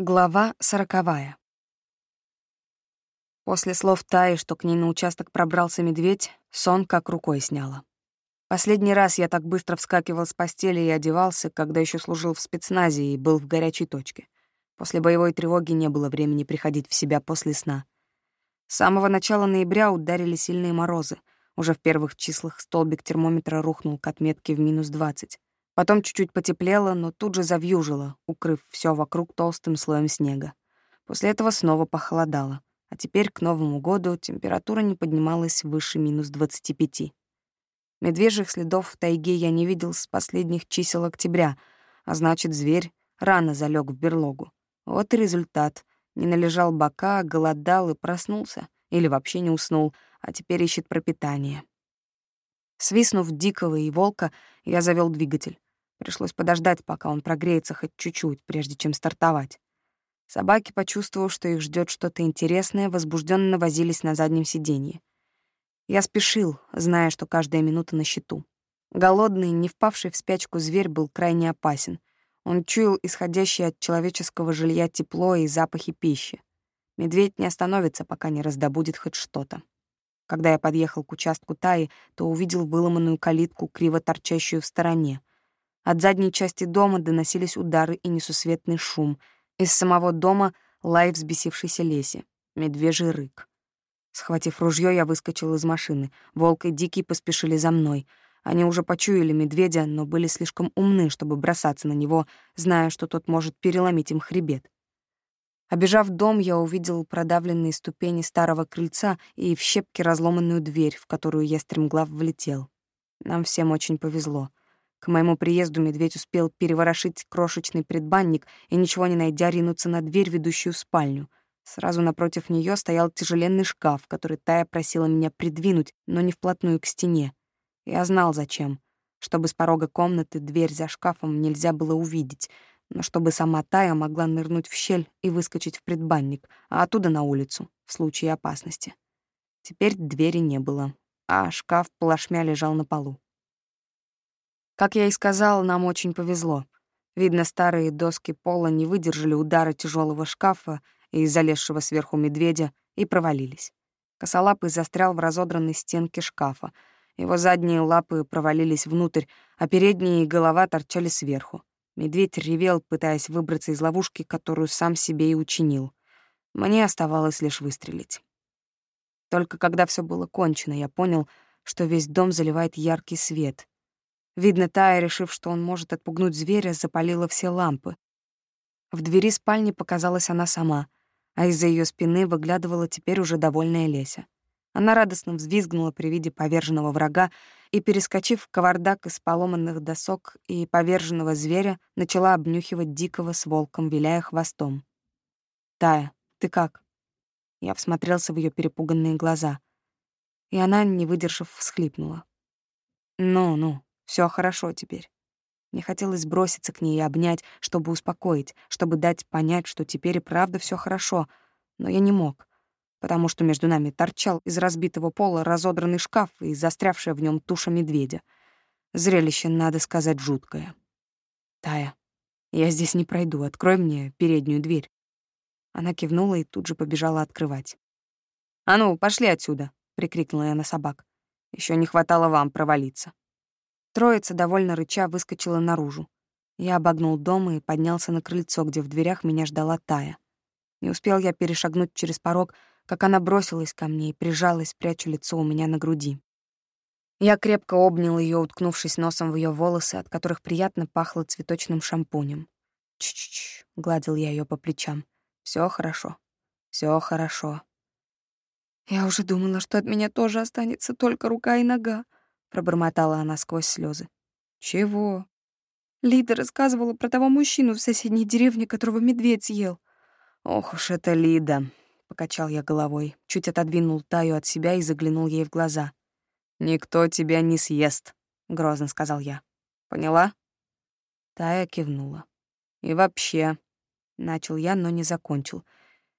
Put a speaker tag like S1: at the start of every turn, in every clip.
S1: Глава сороковая. После слов Таи, что к ней на участок пробрался медведь, сон как рукой сняло. Последний раз я так быстро вскакивал с постели и одевался, когда еще служил в спецназе и был в горячей точке. После боевой тревоги не было времени приходить в себя после сна. С самого начала ноября ударили сильные морозы. Уже в первых числах столбик термометра рухнул к отметке в минус двадцать. Потом чуть-чуть потеплело, но тут же завьюжило, укрыв все вокруг толстым слоем снега. После этого снова похолодало, а теперь к Новому году температура не поднималась выше минус 25. Медвежьих следов в тайге я не видел с последних чисел октября, а значит, зверь рано залег в берлогу. Вот и результат. Не належал бока, голодал и проснулся. Или вообще не уснул, а теперь ищет пропитание. Свистнув дикого и волка, я завел двигатель. Пришлось подождать, пока он прогреется хоть чуть-чуть, прежде чем стартовать. Собаки, почувствовав, что их ждет что-то интересное, возбужденно возились на заднем сиденье. Я спешил, зная, что каждая минута на счету. Голодный, не впавший в спячку зверь был крайне опасен. Он чуял исходящее от человеческого жилья тепло и запахи пищи. Медведь не остановится, пока не раздобудет хоть что-то. Когда я подъехал к участку Таи, то увидел выломанную калитку, криво торчащую в стороне. От задней части дома доносились удары и несусветный шум. Из самого дома — лай взбесившейся леси, медвежий рык. Схватив ружье, я выскочил из машины. Волк и Дикий поспешили за мной. Они уже почуяли медведя, но были слишком умны, чтобы бросаться на него, зная, что тот может переломить им хребет. Обежав дом, я увидел продавленные ступени старого крыльца и в щепки разломанную дверь, в которую я стремглав влетел. Нам всем очень повезло. К моему приезду медведь успел переворошить крошечный предбанник и, ничего не найдя, ринуться на дверь, ведущую в спальню. Сразу напротив нее стоял тяжеленный шкаф, который Тая просила меня придвинуть, но не вплотную к стене. Я знал, зачем. Чтобы с порога комнаты дверь за шкафом нельзя было увидеть, но чтобы сама Тая могла нырнуть в щель и выскочить в предбанник, а оттуда на улицу, в случае опасности. Теперь двери не было, а шкаф плашмя лежал на полу. Как я и сказал, нам очень повезло. Видно, старые доски пола не выдержали удара тяжелого шкафа и залезшего сверху медведя и провалились. Косолапый застрял в разодранной стенке шкафа. Его задние лапы провалились внутрь, а передние и голова торчали сверху. Медведь ревел, пытаясь выбраться из ловушки, которую сам себе и учинил. Мне оставалось лишь выстрелить. Только когда все было кончено, я понял, что весь дом заливает яркий свет, Видно, Тая, решив, что он может отпугнуть зверя, запалила все лампы. В двери спальни показалась она сама, а из-за ее спины выглядывала теперь уже довольная Леся. Она радостно взвизгнула при виде поверженного врага и, перескочив в кавардак из поломанных досок и поверженного зверя, начала обнюхивать дикого с волком, виляя хвостом. «Тая, ты как?» Я всмотрелся в ее перепуганные глаза. И она, не выдержав, всхлипнула. «Ну-ну, все хорошо теперь. Мне хотелось броситься к ней и обнять, чтобы успокоить, чтобы дать понять, что теперь и правда все хорошо, но я не мог, потому что между нами торчал из разбитого пола разодранный шкаф и застрявшая в нем туша медведя. Зрелище, надо сказать, жуткое. «Тая, я здесь не пройду, открой мне переднюю дверь». Она кивнула и тут же побежала открывать. «А ну, пошли отсюда!» — прикрикнула я на собак. Еще не хватало вам провалиться». Троица, довольно рыча, выскочила наружу. Я обогнул дом и поднялся на крыльцо, где в дверях меня ждала Тая. Не успел я перешагнуть через порог, как она бросилась ко мне и прижалась, пряча лицо у меня на груди. Я крепко обнял ее, уткнувшись носом в ее волосы, от которых приятно пахло цветочным шампунем. Ч-ч-ч, гладил я ее по плечам. Все хорошо, все хорошо. Я уже думала, что от меня тоже останется только рука и нога, пробормотала она сквозь слезы. Чего? Лида рассказывала про того мужчину в соседней деревне, которого медведь съел. Ох уж это Лида, покачал я головой, чуть отодвинул Таю от себя и заглянул ей в глаза. Никто тебя не съест, грозно сказал я. Поняла? Тая кивнула. И вообще, начал я, но не закончил.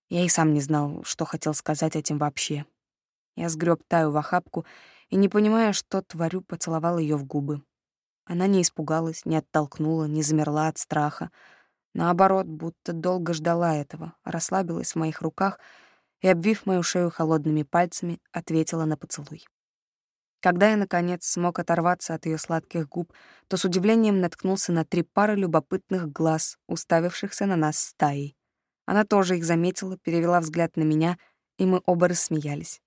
S1: Я и сам не знал, что хотел сказать этим вообще. Я сгреб Таю в охапку и, не понимая, что творю, поцеловал ее в губы. Она не испугалась, не оттолкнула, не замерла от страха. Наоборот, будто долго ждала этого, расслабилась в моих руках и, обвив мою шею холодными пальцами, ответила на поцелуй. Когда я, наконец, смог оторваться от ее сладких губ, то с удивлением наткнулся на три пары любопытных глаз, уставившихся на нас стаей. Она тоже их заметила, перевела взгляд на меня, и мы оба рассмеялись.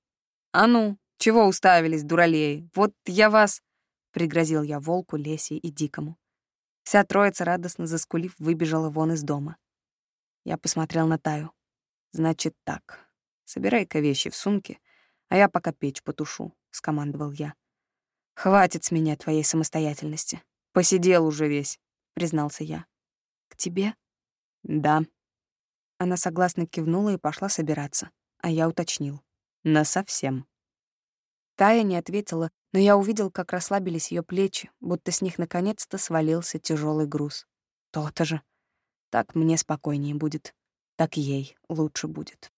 S1: «А ну, чего уставились, дуралеи? Вот я вас...» — пригрозил я волку, Лесе и Дикому. Вся троица, радостно заскулив, выбежала вон из дома. Я посмотрел на Таю. «Значит так. Собирай-ка вещи в сумке, а я пока печь потушу», — скомандовал я. «Хватит с меня твоей самостоятельности. Посидел уже весь», — признался я. «К тебе?» «Да». Она согласно кивнула и пошла собираться, а я уточнил. «Насовсем». Тая не ответила, но я увидел, как расслабились ее плечи, будто с них наконец-то свалился тяжелый груз. То-то же. Так мне спокойнее будет. Так ей лучше будет.